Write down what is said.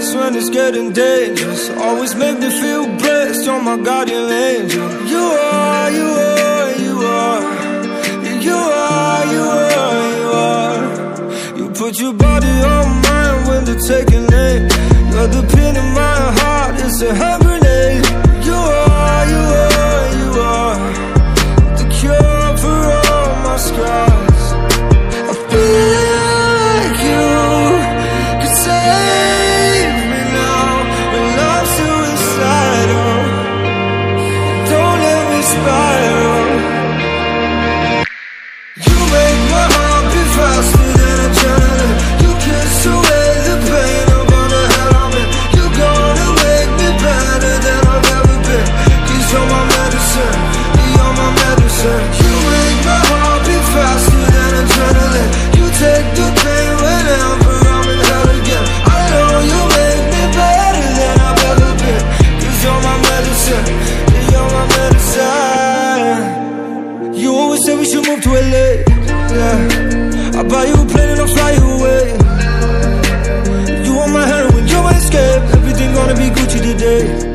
best when it's getting dangerous. Always make me feel blessed, you're my guardian angel. You are, you are, you are. You are, you are, you are. You put your body on mine when they're taking aim. You're the pin in my heart, it's a hand grenade. My medicine. You always say we should move to LA. Yeah. I'll buy you a plane and I'll fly you away. You want my heroin, you're my escape. Everything gonna be Gucci today.